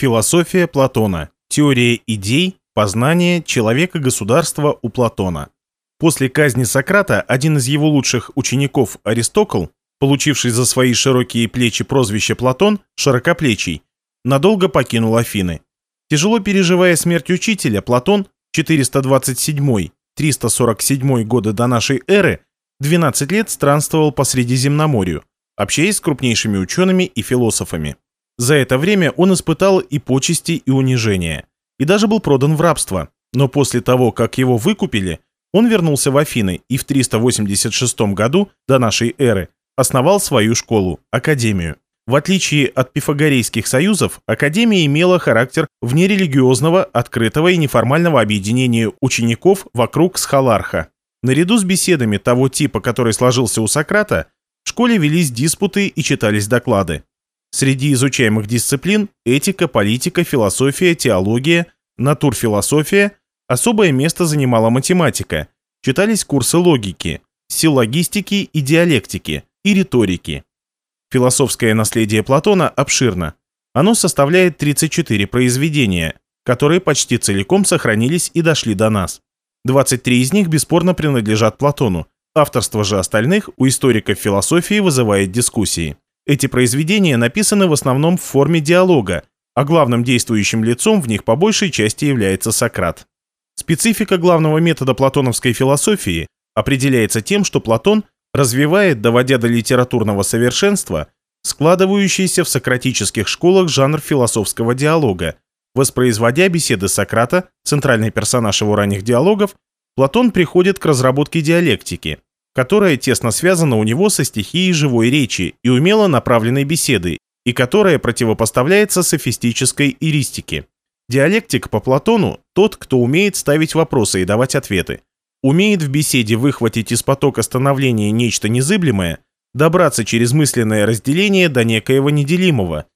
Философия Платона. Теория идей, познание человека-государства у Платона. После казни Сократа один из его лучших учеников Аристокл, получивший за свои широкие плечи прозвище Платон, широкоплечий, надолго покинул Афины. Тяжело переживая смерть учителя, Платон 427-347 годы до нашей эры 12 лет странствовал по Средиземноморью, общаясь с крупнейшими учеными и философами. За это время он испытал и почести, и унижения, и даже был продан в рабство. Но после того, как его выкупили, он вернулся в Афины и в 386 году до нашей эры основал свою школу, академию. В отличие от пифагорейских союзов, академия имела характер внерелигиозного, открытого и неформального объединения учеников вокруг схаларха. Наряду с беседами того типа, который сложился у Сократа, в школе велись диспуты и читались доклады. Среди изучаемых дисциплин – этика, политика, философия, теология, натурфилософия – особое место занимала математика. Читались курсы логики, силлогистики и диалектики, и риторики. Философское наследие Платона обширно. Оно составляет 34 произведения, которые почти целиком сохранились и дошли до нас. 23 из них бесспорно принадлежат Платону, авторство же остальных у историков философии вызывает дискуссии. Эти произведения написаны в основном в форме диалога, а главным действующим лицом в них по большей части является Сократ. Специфика главного метода платоновской философии определяется тем, что Платон развивает, доводя до литературного совершенства, складывающийся в сократических школах жанр философского диалога, воспроизводя беседы Сократа, центральный персонаж его ранних диалогов, Платон приходит к разработке диалектики, которая тесно связана у него со стихией живой речи и умело направленной беседы, и которая противопоставляется софистической иристике. Диалектик по Платону – тот, кто умеет ставить вопросы и давать ответы, умеет в беседе выхватить из потока становления нечто незыблемое, добраться через мысленное разделение до некоего неделимого,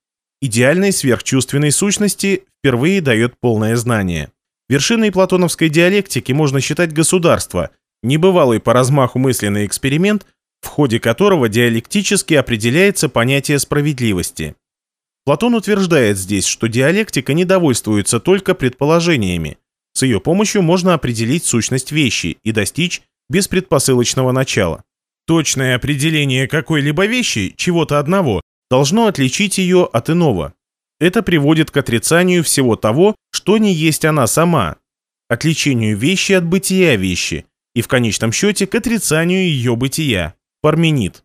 идеальной сверхчувственной сущности впервые дает полное знание. Вершиной платоновской диалектики можно считать государство – небывалый по размаху мысленный эксперимент, в ходе которого диалектически определяется понятие справедливости. Платон утверждает здесь, что диалектика не довольствуется только предположениями. С ее помощью можно определить сущность вещи и достичь беспредпосылочного начала. Точное определение какой-либо вещи, чего-то одного, должно отличить ее от иного. Это приводит к отрицанию всего того, что не есть она сама, отличению вещи от бытия вещи, и в конечном счете к отрицанию ее бытия, парменид.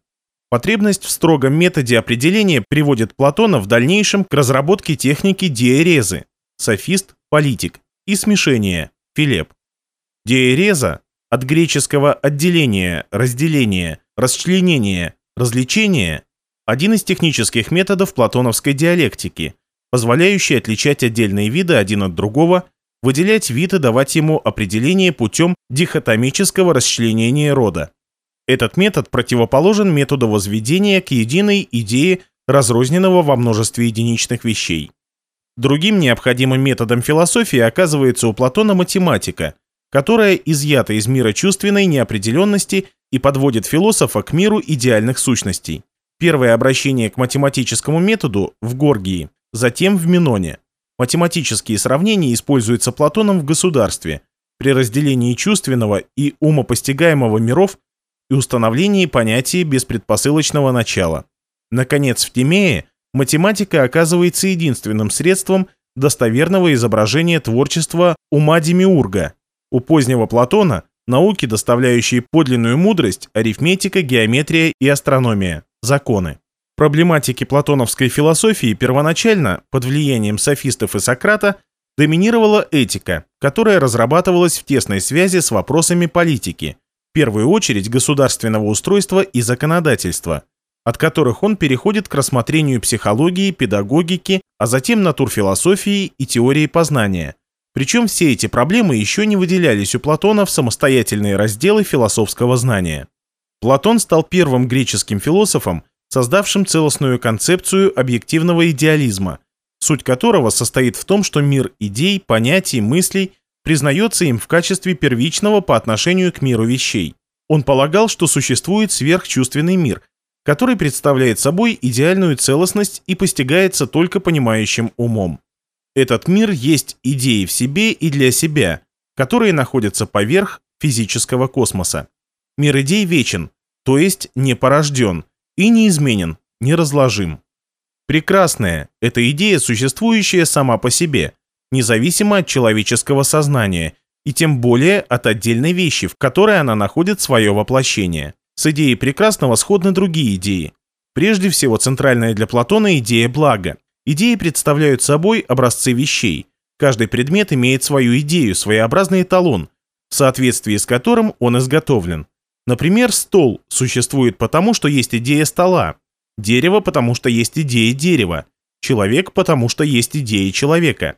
Потребность в строгом методе определения приводит Платона в дальнейшем к разработке техники диэрезы, софист, политик, и смешения, филеп. Диэреза от греческого отделения, разделения, расчленения, развлечения один из технических методов платоновской диалектики, позволяющий отличать отдельные виды один от другого выделять вид и давать ему определение путем дихотомического расчленения рода. Этот метод противоположен методу возведения к единой идее разрозненного во множестве единичных вещей. Другим необходимым методом философии оказывается у Платона математика, которая изъята из мира чувственной неопределенности и подводит философа к миру идеальных сущностей. Первое обращение к математическому методу в Горгии, затем в Миноне – Математические сравнения используются Платоном в государстве при разделении чувственного и умопостигаемого миров и установлении понятия беспредпосылочного начала. Наконец, в Тимее математика оказывается единственным средством достоверного изображения творчества ума Демиурга. У позднего Платона науки, доставляющие подлинную мудрость, арифметика, геометрия и астрономия, законы проблематике платоновской философии первоначально, под влиянием софистов и Сократа, доминировала этика, которая разрабатывалась в тесной связи с вопросами политики, в первую очередь государственного устройства и законодательства, от которых он переходит к рассмотрению психологии, педагогики, а затем натурфилософии и теории познания. Причем все эти проблемы еще не выделялись у Платона в самостоятельные разделы философского знания. Платон стал первым греческим философом, создавшим целостную концепцию объективного идеализма, суть которого состоит в том, что мир идей, понятий, мыслей признается им в качестве первичного по отношению к миру вещей. Он полагал, что существует сверхчувственный мир, который представляет собой идеальную целостность и постигается только понимающим умом. Этот мир есть идеи в себе и для себя, которые находятся поверх физического космоса. Мир идей вечен, то есть не порожден, и неизменен, неразложим. Прекрасная – это идея, существующая сама по себе, независимо от человеческого сознания, и тем более от отдельной вещи, в которой она находит свое воплощение. С идеей прекрасного сходны другие идеи. Прежде всего, центральная для Платона идея блага. Идеи представляют собой образцы вещей. Каждый предмет имеет свою идею, своеобразный эталон, в соответствии с которым он изготовлен. Например, стол существует потому, что есть идея стола, дерево потому, что есть идея дерева, человек потому, что есть идея человека.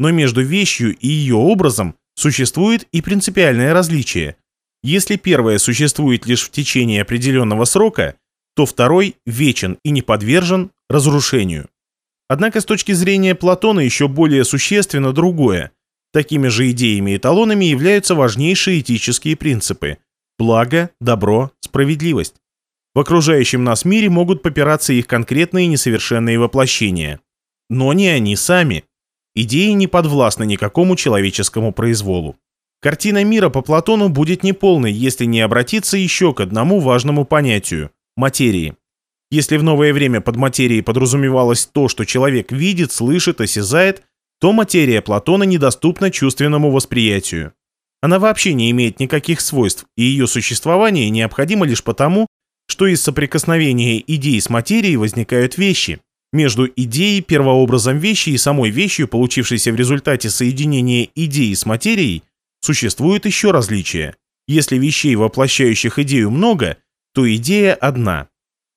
Но между вещью и ее образом существует и принципиальное различие. Если первое существует лишь в течение определенного срока, то второй вечен и не подвержен разрушению. Однако с точки зрения Платона еще более существенно другое. Такими же идеями и эталонами являются важнейшие этические принципы – благо, добро, справедливость. В окружающем нас мире могут попираться их конкретные несовершенные воплощения. Но не они сами. Идеи не подвластны никакому человеческому произволу. Картина мира по Платону будет неполной, если не обратиться еще к одному важному понятию – материи. Если в новое время под материей подразумевалось то, что человек видит, слышит, осязает, то материя Платона недоступна чувственному восприятию. Она вообще не имеет никаких свойств, и ее существование необходимо лишь потому, что из соприкосновения идей с материей возникают вещи. Между идеей, первообразом вещи и самой вещью, получившейся в результате соединения идеи с материей, существует еще различие. Если вещей, воплощающих идею, много, то идея одна.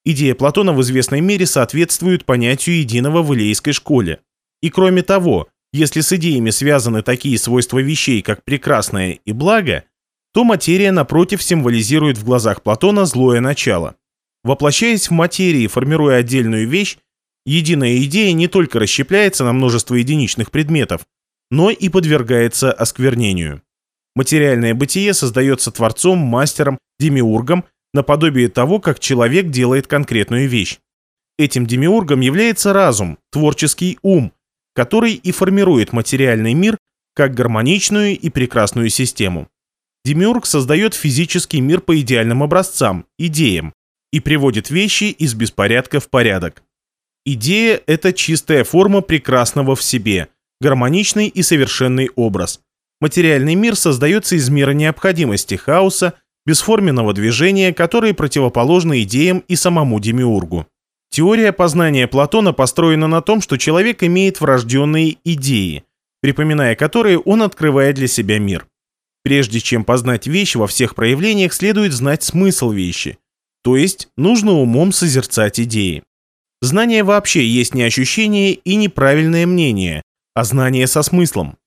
Идея Платона в известной мере соответствует понятию единого в Илейской школе. И кроме того, если с идеями связаны такие свойства вещей, как прекрасное и благо, то материя, напротив, символизирует в глазах Платона злое начало. Воплощаясь в материи, формируя отдельную вещь, Единая идея не только расщепляется на множество единичных предметов, но и подвергается осквернению. Материальное бытие создается творцом, мастером, демиургом, наподобие того, как человек делает конкретную вещь. Этим демиургом является разум, творческий ум, который и формирует материальный мир как гармоничную и прекрасную систему. Демиург создает физический мир по идеальным образцам, идеям, и приводит вещи из беспорядка в порядок. Идея – это чистая форма прекрасного в себе, гармоничный и совершенный образ. Материальный мир создается из мира необходимости, хаоса, бесформенного движения, которые противоположны идеям и самому демиургу. Теория познания Платона построена на том, что человек имеет врожденные идеи, припоминая которые он открывает для себя мир. Прежде чем познать вещь во всех проявлениях, следует знать смысл вещи, то есть нужно умом созерцать идеи. Знание вообще есть не ощущение и неправильное мнение, а знание со смыслом.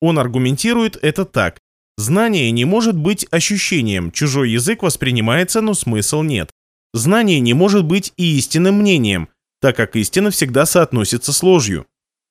Он аргументирует это так. Знание не может быть ощущением, чужой язык воспринимается, но смысл нет. Знание не может быть и истинным мнением, так как истина всегда соотносится с ложью.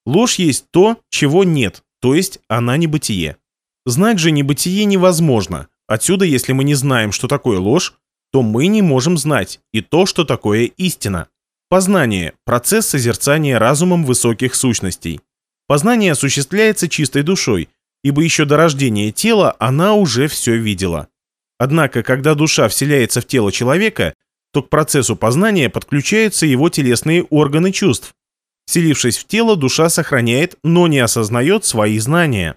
Ложь есть то, чего нет, то есть она не бытие. Знать же небытие невозможно. Отсюда, если мы не знаем, что такое ложь, то мы не можем знать и то, что такое истина. Познание – процесс созерцания разумом высоких сущностей. Познание осуществляется чистой душой, ибо еще до рождения тела она уже все видела. Однако, когда душа вселяется в тело человека, то к процессу познания подключаются его телесные органы чувств. Вселившись в тело, душа сохраняет, но не осознает свои знания.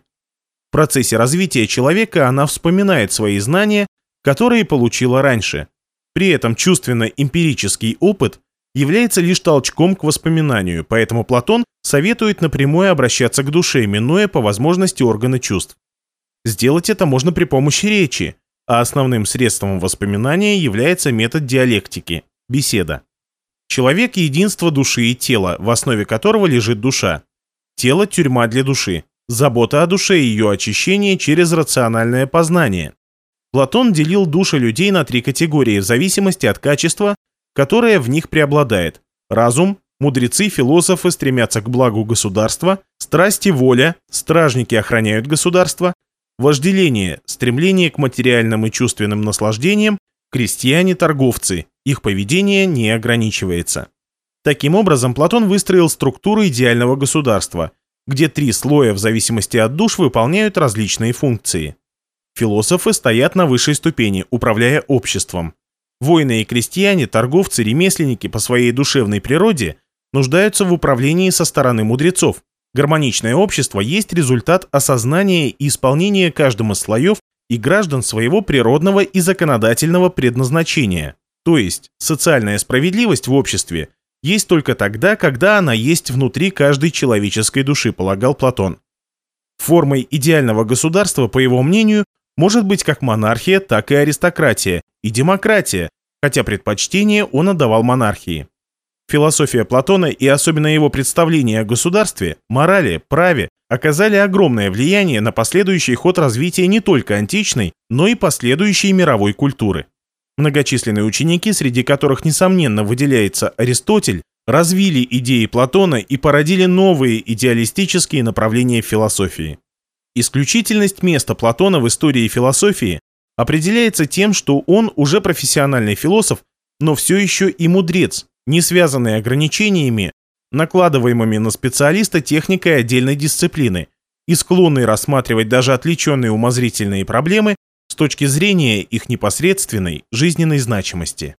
В процессе развития человека она вспоминает свои знания, которые получила раньше. При этом чувственно-эмпирический опыт – является лишь толчком к воспоминанию, поэтому Платон советует напрямую обращаться к душе, минуя по возможности органы чувств. Сделать это можно при помощи речи, а основным средством воспоминания является метод диалектики – беседа. Человек – единство души и тела, в основе которого лежит душа. Тело – тюрьма для души, забота о душе и ее очищение через рациональное познание. Платон делил души людей на три категории в зависимости от качества, которая в них преобладает. Разум, мудрецы, философы стремятся к благу государства, страсти, воля, стражники охраняют государство, вожделение, стремление к материальным и чувственным наслаждениям, крестьяне, торговцы, их поведение не ограничивается. Таким образом, Платон выстроил структуру идеального государства, где три слоя в зависимости от душ выполняют различные функции. Философы стоят на высшей ступени, управляя обществом. Воины и крестьяне, торговцы, ремесленники по своей душевной природе нуждаются в управлении со стороны мудрецов. Гармоничное общество есть результат осознания и исполнения каждым из слоев и граждан своего природного и законодательного предназначения. То есть социальная справедливость в обществе есть только тогда, когда она есть внутри каждой человеческой души, полагал Платон. Формой идеального государства, по его мнению, может быть как монархия, так и аристократия, и демократия, хотя предпочтение он отдавал монархии. Философия Платона и особенно его представления о государстве, морали, праве оказали огромное влияние на последующий ход развития не только античной, но и последующей мировой культуры. Многочисленные ученики, среди которых, несомненно, выделяется Аристотель, развили идеи Платона и породили новые идеалистические направления философии. Исключительность места Платона в истории философии определяется тем, что он уже профессиональный философ, но все еще и мудрец, не связанный ограничениями, накладываемыми на специалиста техникой отдельной дисциплины, и склонный рассматривать даже отвлеченные умозрительные проблемы с точки зрения их непосредственной жизненной значимости.